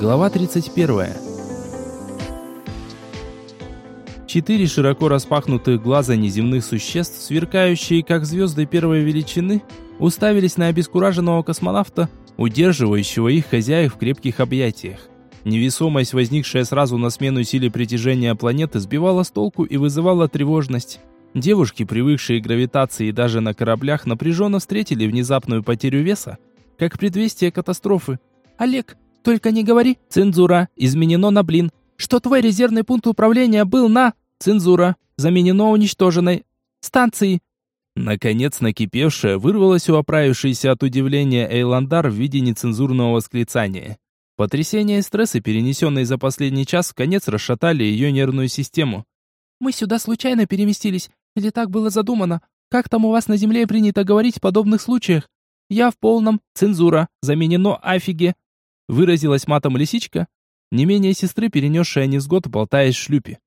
Глава 31. Четыре широко распахнутых глаза неземных существ, сверкающие как звезды первой величины, уставились на обескураженного космонавта, удерживающего их хозяев в крепких объятиях. Невесомость, возникшая сразу на смену силе притяжения планеты, сбивала с толку и вызывала тревожность. Девушки, привыкшие к гравитации даже на кораблях, напряженно встретили внезапную потерю веса, как предвестие катастрофы. «Олег, только не говори. Цензура. Изменено на блин. Что твой резервный пункт управления был на... Цензура. Заменено уничтоженной. Станции. Наконец накипевшая вырвалась у оправившейся от удивления Эйландар в виде нецензурного восклицания. Потрясение и стрессы, перенесенные за последний час, в конец расшатали ее нервную систему. «Мы сюда случайно переместились, или так было задумано? Как там у вас на Земле принято говорить в подобных случаях? Я в полном, цензура, заменено афиге, Выразилась матом лисичка, не менее сестры, перенесшая невзгод, болтаясь в шлюпе.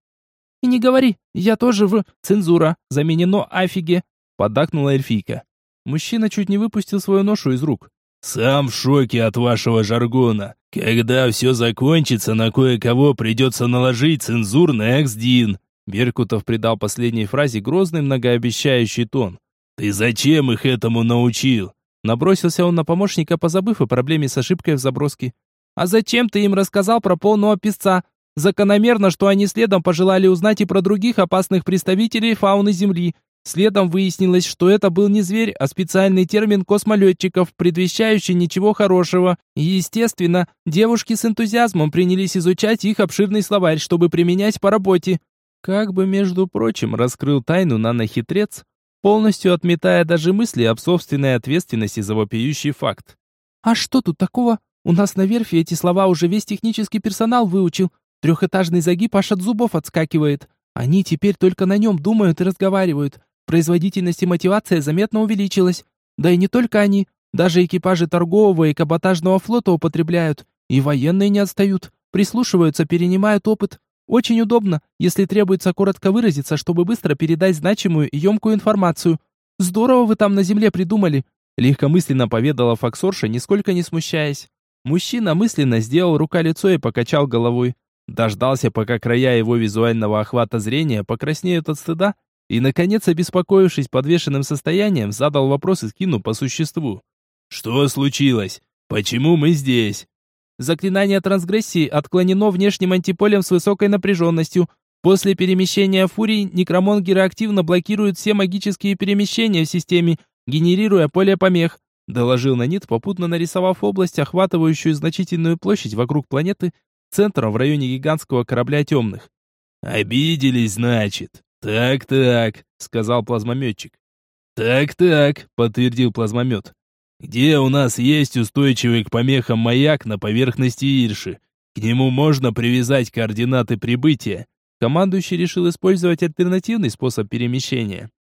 «И не говори, я тоже в... Цензура, заменено афиге!» Поддакнула эльфийка. Мужчина чуть не выпустил свою ношу из рук. «Сам в шоке от вашего жаргона. Когда все закончится, на кое-кого придется наложить цензурный эксдин». Беркутов придал последней фразе грозный многообещающий тон. «Ты зачем их этому научил? Набросился он на помощника, позабыв о проблеме с ошибкой в заброске. «А зачем ты им рассказал про полного песца? Закономерно, что они следом пожелали узнать и про других опасных представителей фауны Земли. Следом выяснилось, что это был не зверь, а специальный термин космолетчиков, предвещающий ничего хорошего. И, естественно, девушки с энтузиазмом принялись изучать их обширный словарь, чтобы применять по работе. Как бы, между прочим, раскрыл тайну нанохитрец, полностью отметая даже мысли об собственной ответственности за вопиющий факт. «А что тут такого? У нас на верфи эти слова уже весь технический персонал выучил. Трехэтажный загиб аж от зубов отскакивает. Они теперь только на нем думают и разговаривают. Производительность и мотивация заметно увеличилась. Да и не только они. Даже экипажи торгового и каботажного флота употребляют. И военные не отстают. Прислушиваются, перенимают опыт. Очень удобно, если требуется коротко выразиться, чтобы быстро передать значимую и емкую информацию. Здорово вы там на земле придумали, легкомысленно поведала Факсорша, нисколько не смущаясь. Мужчина мысленно сделал рука-лицо и покачал головой. Дождался, пока края его визуального охвата зрения покраснеют от стыда, и, наконец, обеспокоившись подвешенным состоянием, задал вопрос и скину по существу. «Что случилось? Почему мы здесь?» Заклинание трансгрессии отклонено внешним антиполем с высокой напряженностью. После перемещения фурий некромонгеры активно блокируют все магические перемещения в системе, генерируя поле помех. Доложил Нанит, попутно нарисовав область, охватывающую значительную площадь вокруг планеты, центром в районе гигантского корабля темных. «Обиделись, значит. Так-так», — сказал плазмометчик. «Так-так», — подтвердил плазмомет где у нас есть устойчивый к помехам маяк на поверхности Ирши. К нему можно привязать координаты прибытия. Командующий решил использовать альтернативный способ перемещения.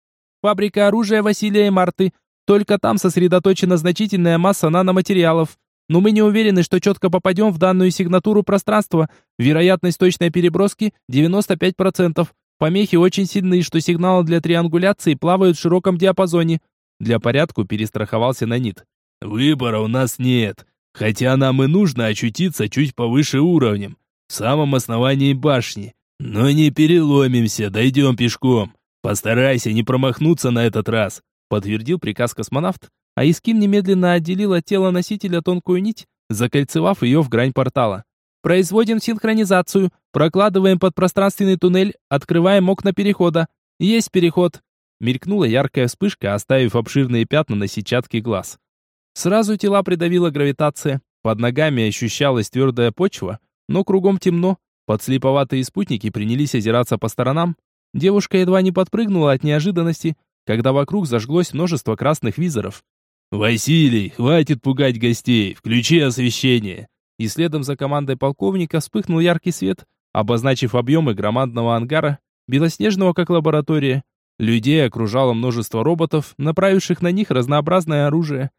Фабрика оружия Василия и Марты. Только там сосредоточена значительная масса наноматериалов. Но мы не уверены, что четко попадем в данную сигнатуру пространства. Вероятность точной переброски 95%. Помехи очень сильные, что сигналы для триангуляции плавают в широком диапазоне. Для порядку перестраховался Нанит. «Выбора у нас нет, хотя нам и нужно очутиться чуть повыше уровнем, в самом основании башни. Но не переломимся, дойдем пешком. Постарайся не промахнуться на этот раз», подтвердил приказ космонавт, а Искин немедленно отделил от тела носителя тонкую нить, закольцевав ее в грань портала. «Производим синхронизацию, прокладываем подпространственный туннель, открываем окна перехода. Есть переход. Мелькнула яркая вспышка, оставив обширные пятна на сетчатке глаз. Сразу тела придавила гравитация. Под ногами ощущалась твердая почва, но кругом темно. Подслеповатые спутники принялись озираться по сторонам. Девушка едва не подпрыгнула от неожиданности, когда вокруг зажглось множество красных визоров. «Василий, хватит пугать гостей, включи освещение!» И следом за командой полковника вспыхнул яркий свет, обозначив объемы громадного ангара, белоснежного как лаборатория. Людей окружало множество роботов, направивших на них разнообразное оружие.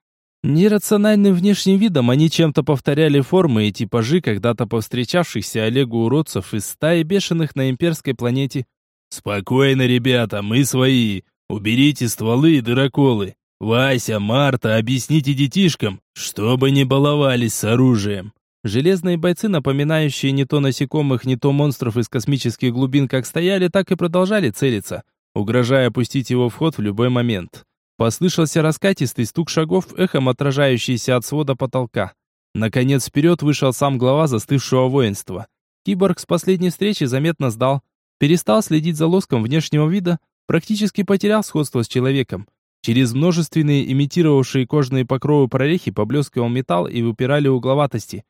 Нерациональным внешним видом они чем-то повторяли формы и типажи когда-то повстречавшихся Олегу уродцев из стаи бешеных на имперской планете. «Спокойно, ребята, мы свои. Уберите стволы и дыроколы. Вася, Марта, объясните детишкам, чтобы не баловались с оружием». Железные бойцы, напоминающие не то насекомых, не то монстров из космических глубин, как стояли, так и продолжали целиться, угрожая опустить его в ход в любой момент. Послышался раскатистый стук шагов, эхом отражающийся от свода потолка. Наконец вперед вышел сам глава застывшего воинства. Киборг с последней встречи заметно сдал, перестал следить за лоском внешнего вида, практически потерял сходство с человеком. Через множественные имитировавшие кожные покровы прорехи поблескивал металл и выпирали угловатости.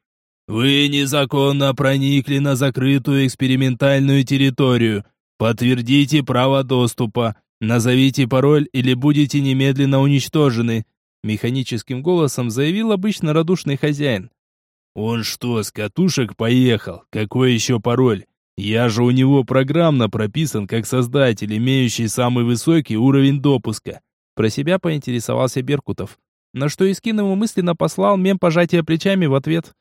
«Вы незаконно проникли на закрытую экспериментальную территорию. Подтвердите право доступа. Назовите пароль или будете немедленно уничтожены», механическим голосом заявил обычно радушный хозяин. «Он что, с катушек поехал? Какой еще пароль? Я же у него программно прописан как создатель, имеющий самый высокий уровень допуска». Про себя поинтересовался Беркутов, на что Искин ему мысленно послал мем пожатия плечами в ответ.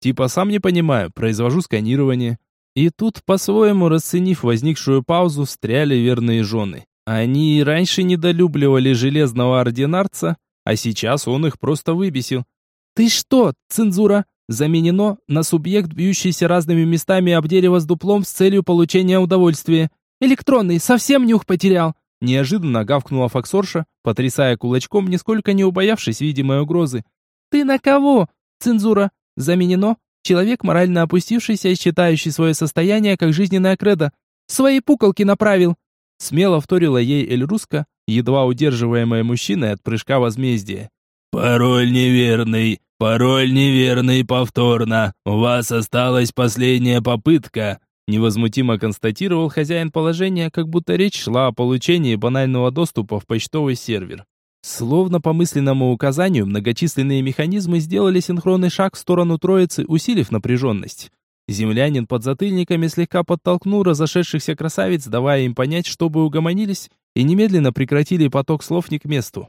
Типа сам не понимаю, произвожу сканирование. И тут, по-своему расценив возникшую паузу, встряли верные жены. Они и раньше недолюбливали железного ординарца, а сейчас он их просто выбесил. «Ты что, цензура?» Заменено на субъект, бьющийся разными местами об дерево с дуплом с целью получения удовольствия. «Электронный, совсем нюх потерял!» Неожиданно гавкнула Фоксорша, потрясая кулачком, нисколько не убоявшись видимой угрозы. «Ты на кого?» «Цензура. Заменено. Человек, морально опустившийся и считающий свое состояние как жизненное кредо. Свои пуколки направил!» Смело вторила ей Эльруска, едва удерживаемая мужчиной от прыжка возмездия. «Пароль неверный! Пароль неверный повторно! У вас осталась последняя попытка!» Невозмутимо констатировал хозяин положения, как будто речь шла о получении банального доступа в почтовый сервер. Словно по мысленному указанию, многочисленные механизмы сделали синхронный шаг в сторону троицы, усилив напряженность. Землянин под затыльниками слегка подтолкнул разошедшихся красавиц, давая им понять, чтобы угомонились и немедленно прекратили поток слов не к месту.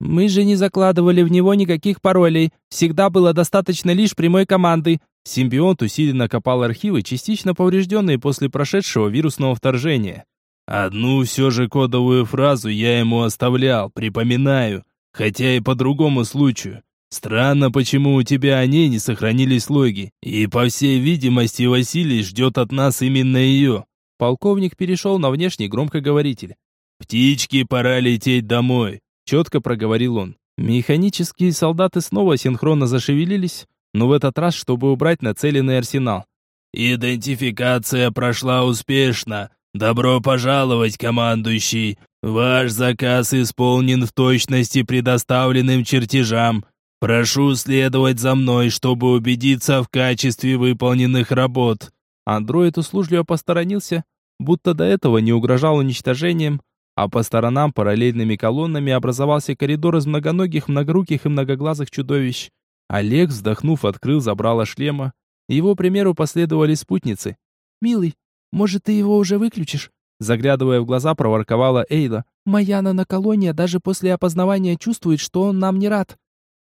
«Мы же не закладывали в него никаких паролей. Всегда было достаточно лишь прямой команды. Симбионт усиленно копал архивы, частично поврежденные после прошедшего вирусного вторжения. Одну все же кодовую фразу я ему оставлял, припоминаю, хотя и по другому случаю. Странно, почему у тебя о ней не сохранились логи, и, по всей видимости, Василий ждет от нас именно ее. Полковник перешел на внешний громкоговоритель. «Птички, пора лететь домой», — четко проговорил он. Механические солдаты снова синхронно зашевелились, но в этот раз, чтобы убрать нацеленный арсенал. «Идентификация прошла успешно. Добро пожаловать, командующий. Ваш заказ исполнен в точности предоставленным чертежам. Прошу следовать за мной, чтобы убедиться в качестве выполненных работ». Андроид услужливо посторонился, будто до этого не угрожал уничтожением, а по сторонам параллельными колоннами образовался коридор из многоногих, многоруких и многоглазых чудовищ. Олег, вздохнув, открыл забрало шлема. Его примеру последовали спутницы. «Милый, может, ты его уже выключишь?» Заглядывая в глаза, проворковала Эйла. «Маяна на колония даже после опознавания чувствует, что он нам не рад».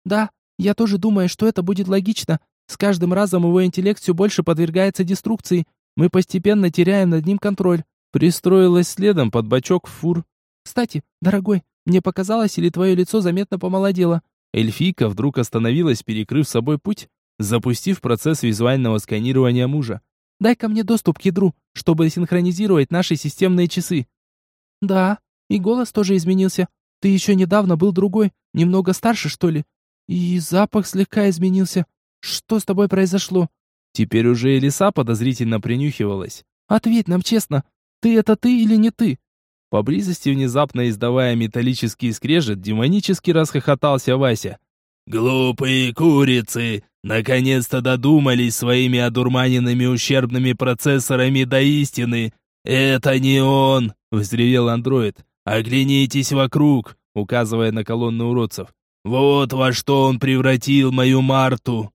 «Да, я тоже думаю, что это будет логично. С каждым разом его интеллект все больше подвергается деструкции. Мы постепенно теряем над ним контроль». Пристроилась следом под бачок в фур. «Кстати, дорогой, мне показалось, или твое лицо заметно помолодело?» Эльфийка вдруг остановилась, перекрыв собой путь, запустив процесс визуального сканирования мужа. «Дай-ка мне доступ к ядру, чтобы синхронизировать наши системные часы». «Да, и голос тоже изменился. Ты еще недавно был другой, немного старше, что ли? И запах слегка изменился. Что с тобой произошло?» Теперь уже Элиса подозрительно принюхивалась. «Ответь нам честно, ты это ты или не ты?» Поблизости, внезапно издавая металлический скрежет, демонически расхохотался Вася. «Глупые курицы! Наконец-то додумались своими одурманенными ущербными процессорами до истины! Это не он!» — взревел андроид. «Оглянитесь вокруг!» — указывая на колонну уродцев. «Вот во что он превратил мою Марту!»